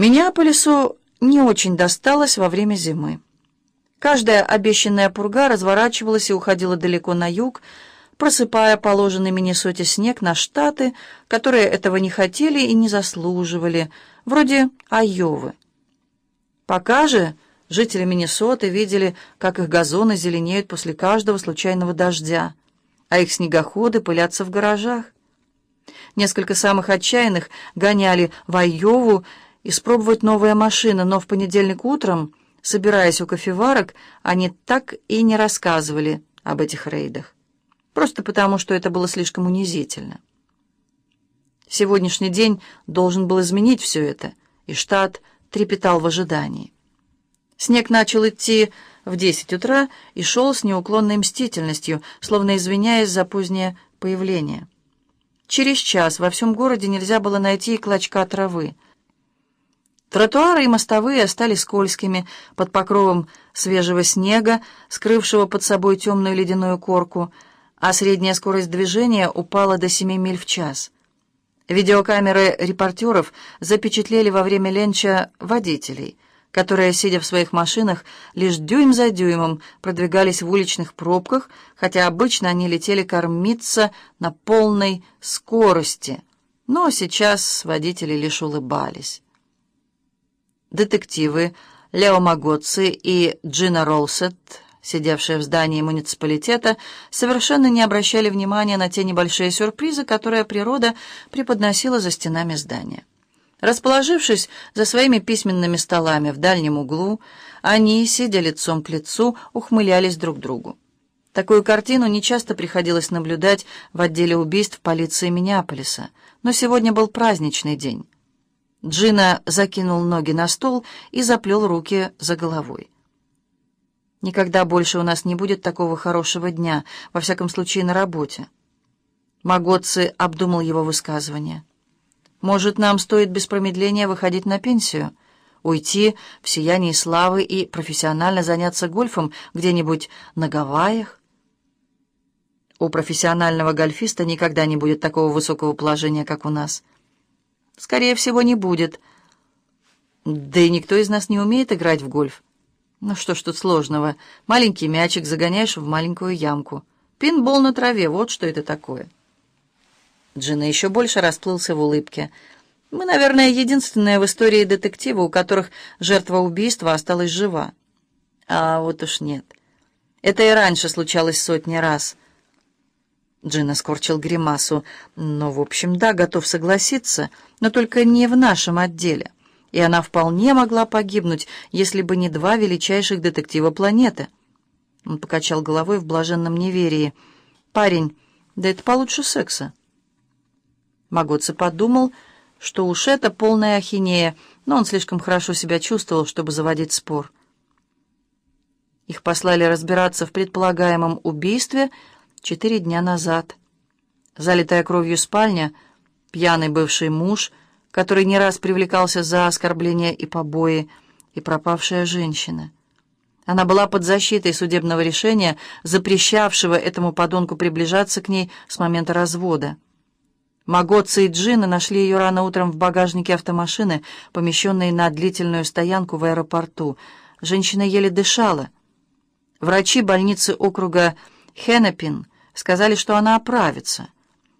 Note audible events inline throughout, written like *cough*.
Миннеаполису не очень досталось во время зимы. Каждая обещанная пурга разворачивалась и уходила далеко на юг, просыпая положенный Миннесоте снег на штаты, которые этого не хотели и не заслуживали, вроде Айовы. Пока же жители Миннесоты видели, как их газоны зеленеют после каждого случайного дождя, а их снегоходы пылятся в гаражах. Несколько самых отчаянных гоняли в Айову испробовать новые машины, но в понедельник утром, собираясь у кофеварок, они так и не рассказывали об этих рейдах. Просто потому, что это было слишком унизительно. Сегодняшний день должен был изменить все это, и штат трепетал в ожидании. Снег начал идти в десять утра и шел с неуклонной мстительностью, словно извиняясь за позднее появление. Через час во всем городе нельзя было найти клочка травы — Тротуары и мостовые остались скользкими под покровом свежего снега, скрывшего под собой темную ледяную корку, а средняя скорость движения упала до 7 миль в час. Видеокамеры репортеров запечатлели во время ленча водителей, которые, сидя в своих машинах, лишь дюйм за дюймом продвигались в уличных пробках, хотя обычно они летели кормиться на полной скорости, но сейчас водители лишь улыбались. Детективы Лео Магоци и Джина Ролсет, сидевшие в здании муниципалитета, совершенно не обращали внимания на те небольшие сюрпризы, которые природа преподносила за стенами здания. Расположившись за своими письменными столами в дальнем углу, они, сидя лицом к лицу, ухмылялись друг другу. Такую картину нечасто приходилось наблюдать в отделе убийств полиции Миннеаполиса, но сегодня был праздничный день. Джина закинул ноги на стол и заплел руки за головой. «Никогда больше у нас не будет такого хорошего дня, во всяком случае на работе». Магоцци обдумал его высказывание. «Может, нам стоит без промедления выходить на пенсию, уйти в сиянии славы и профессионально заняться гольфом где-нибудь на Гавайях?» У профессионального гольфиста никогда не будет такого высокого положения, как у нас — Скорее всего, не будет. Да и никто из нас не умеет играть в гольф. Ну что ж тут сложного? Маленький мячик загоняешь в маленькую ямку. Пинбол на траве, вот что это такое. Джина еще больше расплылся в улыбке. Мы, наверное, единственные в истории детектива, у которых жертва убийства осталась жива. А вот уж нет. Это и раньше случалось сотни раз. Джина скорчил гримасу. «Ну, в общем, да, готов согласиться, но только не в нашем отделе. И она вполне могла погибнуть, если бы не два величайших детектива планеты». Он покачал головой в блаженном неверии. «Парень, да это получше секса». Магоци подумал, что уж это полная ахинея, но он слишком хорошо себя чувствовал, чтобы заводить спор. Их послали разбираться в предполагаемом убийстве — четыре дня назад. Залитая кровью спальня, пьяный бывший муж, который не раз привлекался за оскорбления и побои, и пропавшая женщина. Она была под защитой судебного решения, запрещавшего этому подонку приближаться к ней с момента развода. Магоцци и Джина нашли ее рано утром в багажнике автомашины, помещенной на длительную стоянку в аэропорту. Женщина еле дышала. Врачи больницы округа Хеннепин сказали, что она оправится,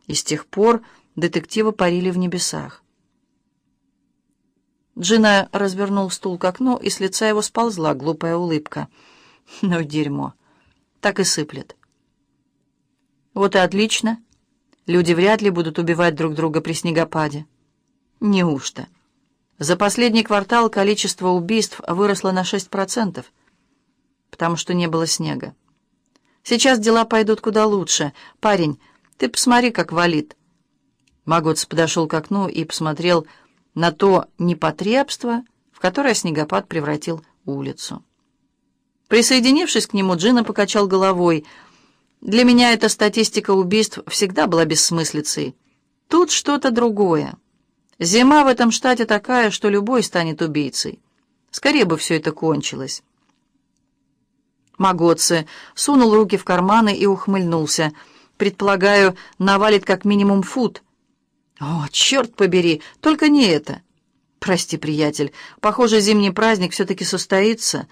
и с тех пор детективы парили в небесах. Джина развернул стул к окну, и с лица его сползла глупая улыбка. *laughs* Ну, дерьмо. Так и сыплет. Вот и отлично. Люди вряд ли будут убивать друг друга при снегопаде. Неужто? За последний квартал количество убийств выросло на 6%, потому что не было снега. Сейчас дела пойдут куда лучше. Парень, ты посмотри, как валит». Магоц подошел к окну и посмотрел на то непотребство, в которое снегопад превратил улицу. Присоединившись к нему, Джина покачал головой. «Для меня эта статистика убийств всегда была бессмыслицей. Тут что-то другое. Зима в этом штате такая, что любой станет убийцей. Скорее бы все это кончилось». Магоцци сунул руки в карманы и ухмыльнулся. «Предполагаю, навалит как минимум фут». «О, черт побери, только не это!» «Прости, приятель, похоже, зимний праздник все-таки состоится».